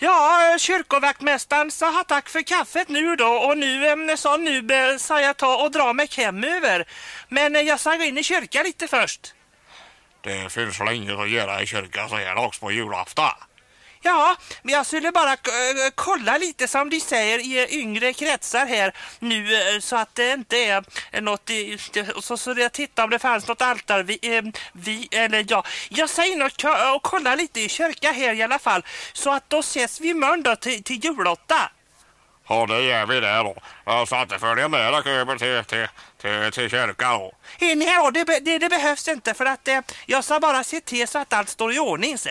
Ja, kyrkovaktmästaren sa tack för kaffet nu då och nu sa nu eh, sa jag ta och dra mig hemöver. Men eh, jag ska gå in i kyrkan lite först. Det finns väl inget att göra i kyrkan så här dags på julafton? Ja, men jag skulle bara eh, kolla lite som de säger i yngre kretsar här nu eh, så att det inte är något i, så, skulle jag titta om det fanns något altar. vi, eh, vi eller ja, jag säger in och kolla lite i kyrka här i alla fall så att då ses vi imorgon då till, till julotta. Ja, det gör vi det då. Så att det följer med dig över till, till, till, till kyrkan då. Eh, nej, det, det, det, behövs inte för att eh, jag ska bara se till så att allt står i ordning. Så.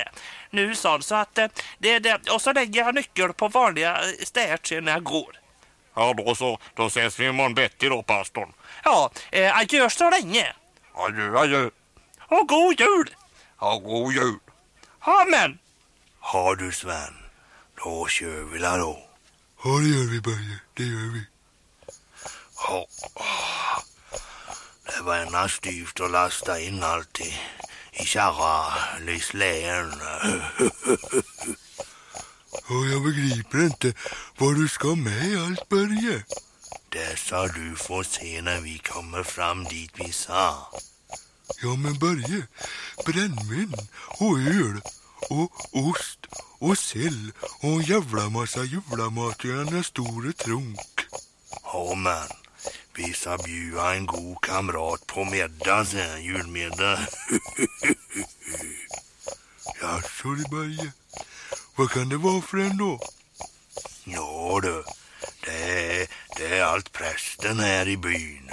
Nu så, så att eh, det, det, och så lägger jag nyckel på vanliga stärt när jag går. Ja, då så. Då ses vi imorgon bitti då, pastorn. Ja, eh, adjö så länge. Adjö, adjö. Och god jul. Ja, god jul. Amen. Har du Sven, då kör vi då. Ja, det gör vi Börje. Det gör vi. Ja. Det var ena styvt att lasta in allt i, i kärra släden. Ja, jag begriper inte vad du ska med allt Börje. Det ska du få se när vi kommer fram dit vi sa. Ja, men Börje, brännvin och öl och ost och sill och en jävla massa julamat i en stor trunk. Ja, men vi ska bjuda en god kamrat på middag sen, julmiddag. Jaså du Börje, vad kan det vara för en då? Ja du, det är, det är allt prästen här i byn.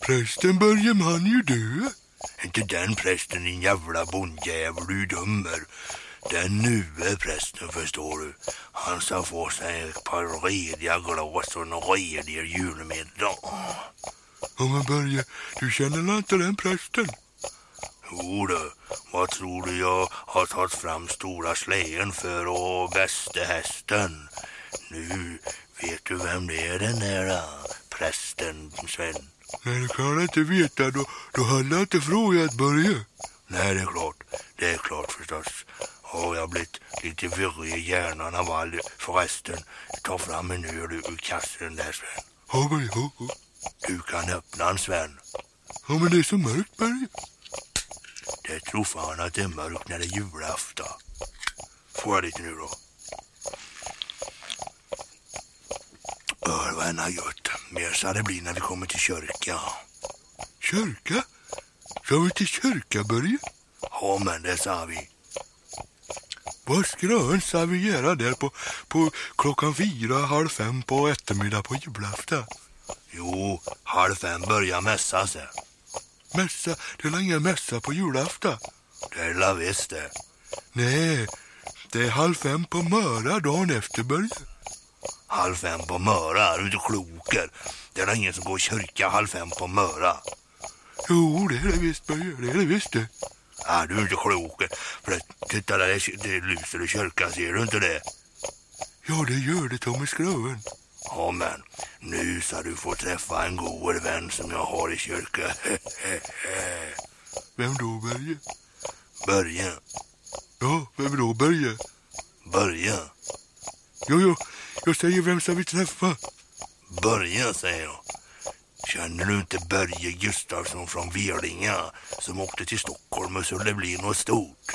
Prästen Börje, han är ju död. Inte den prästen din jävla bondjävel du dömer. Den nuve prästen förstår du. Han ska få sig ett par rediga glas och en redig julmiddag. Ja men Börje, du känner inte den prästen? Jo du, vad tror du jag har tagit fram stora släden för och bäste hästen? Nu vet du vem det är den där prästen, Sven? Nej, det kan jag inte veta. Då, då hade jag inte frågat Börje. Nej, det är klart. Det är klart förstås. Och jag har blivit lite virrig i hjärnan av all... Förresten, ta fram en öl ur kassen där, Sven. Ja, Börje. Ja, ja. Du kan öppna den, Sven. Ja, men det är så mörkt, Börje. Det tror fan att det är mörkt när det är julafton. Får jag lite nu då? Ör vad har gött. Mer ska det bli när vi kommer till kyrka. Kyrka? Ska vi till kyrka, Börje? Ja, men det sa vi. Vad skrön ska vi göra där på, på klockan fyra, halv fem på eftermiddag på julafton? Jo, halv fem börjar mässa sig. Mässa? Det är ingen mässa på julafton? Det är la visst det. Nej, det är halv fem på Möra dagen efter, Börje. Halv fem på Möra, är du inte kloker? Det är ingen som går i kyrka halv fem på Möra. Jo, det är det visst, Börje. Det är det visst det. Är du är inte kloker. För det, titta där, det lyser i kyrkan, ser du inte det? Ja, det gör det, Tommy Skröven. Ja, men nu ska du få träffa en god vän som jag har i kyrkan. vem då, Börje? Börje. Ja, vem då, Börje? Börje. Jo, jo, jag säger vem ska vi träffa? Börje, säger jag. Känner du inte Börje Gustafsson från Velinga som åkte till Stockholm och skulle bli något stort?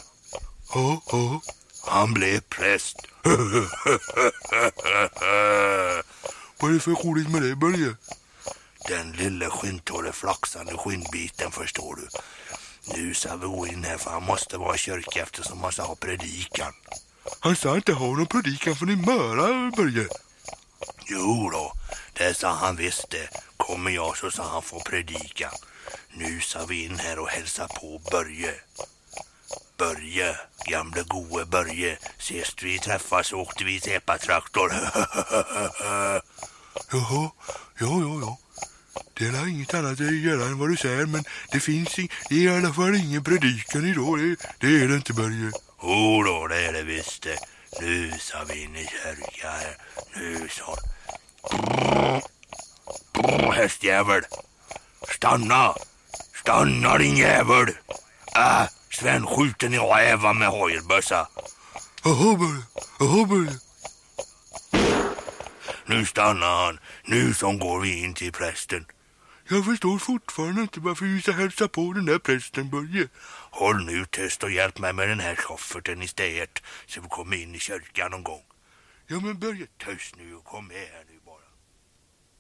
Ja, ja. Han blev präst. Vad är det för roligt med det, Börje? Den lille skinntorre flaxande skinnbiten förstår du. Nu ska vi gå in här för han måste vara i kyrka eftersom han ska ha predikan. Han sa inte ha någon predikan från i Möra, Börje. Jo då, det sa han visst det. Kommer jag så sa han få predika. Nu ska vi in här och hälsa på Börje. Börje, gamle goe Börje. Sist vi träffas åkte vi till epatraktor. Jaha, ja, ja, ja. Det är inget annat att göra än vad du säger, men det finns i, i alla fall ingen predikan idag. Det, det är det inte, Börje. Jo då, det är det visst det. Nu ska vi in i kyrkan. här. Nu så. Hästjävel. Stanna! Stanna din jävel! Äh, Sven skjuter ni räven med hojlbössa. Nu stannar han. Nu som går vi in till prästen. Jag förstår fortfarande inte varför vi ska hälsa på den där prästen Börje. Håll nu tyst och hjälp mig med den här kofferten istället så vi kommer in i kyrkan någon gång. Ja men Börje, Tyst nu och kom med här nu.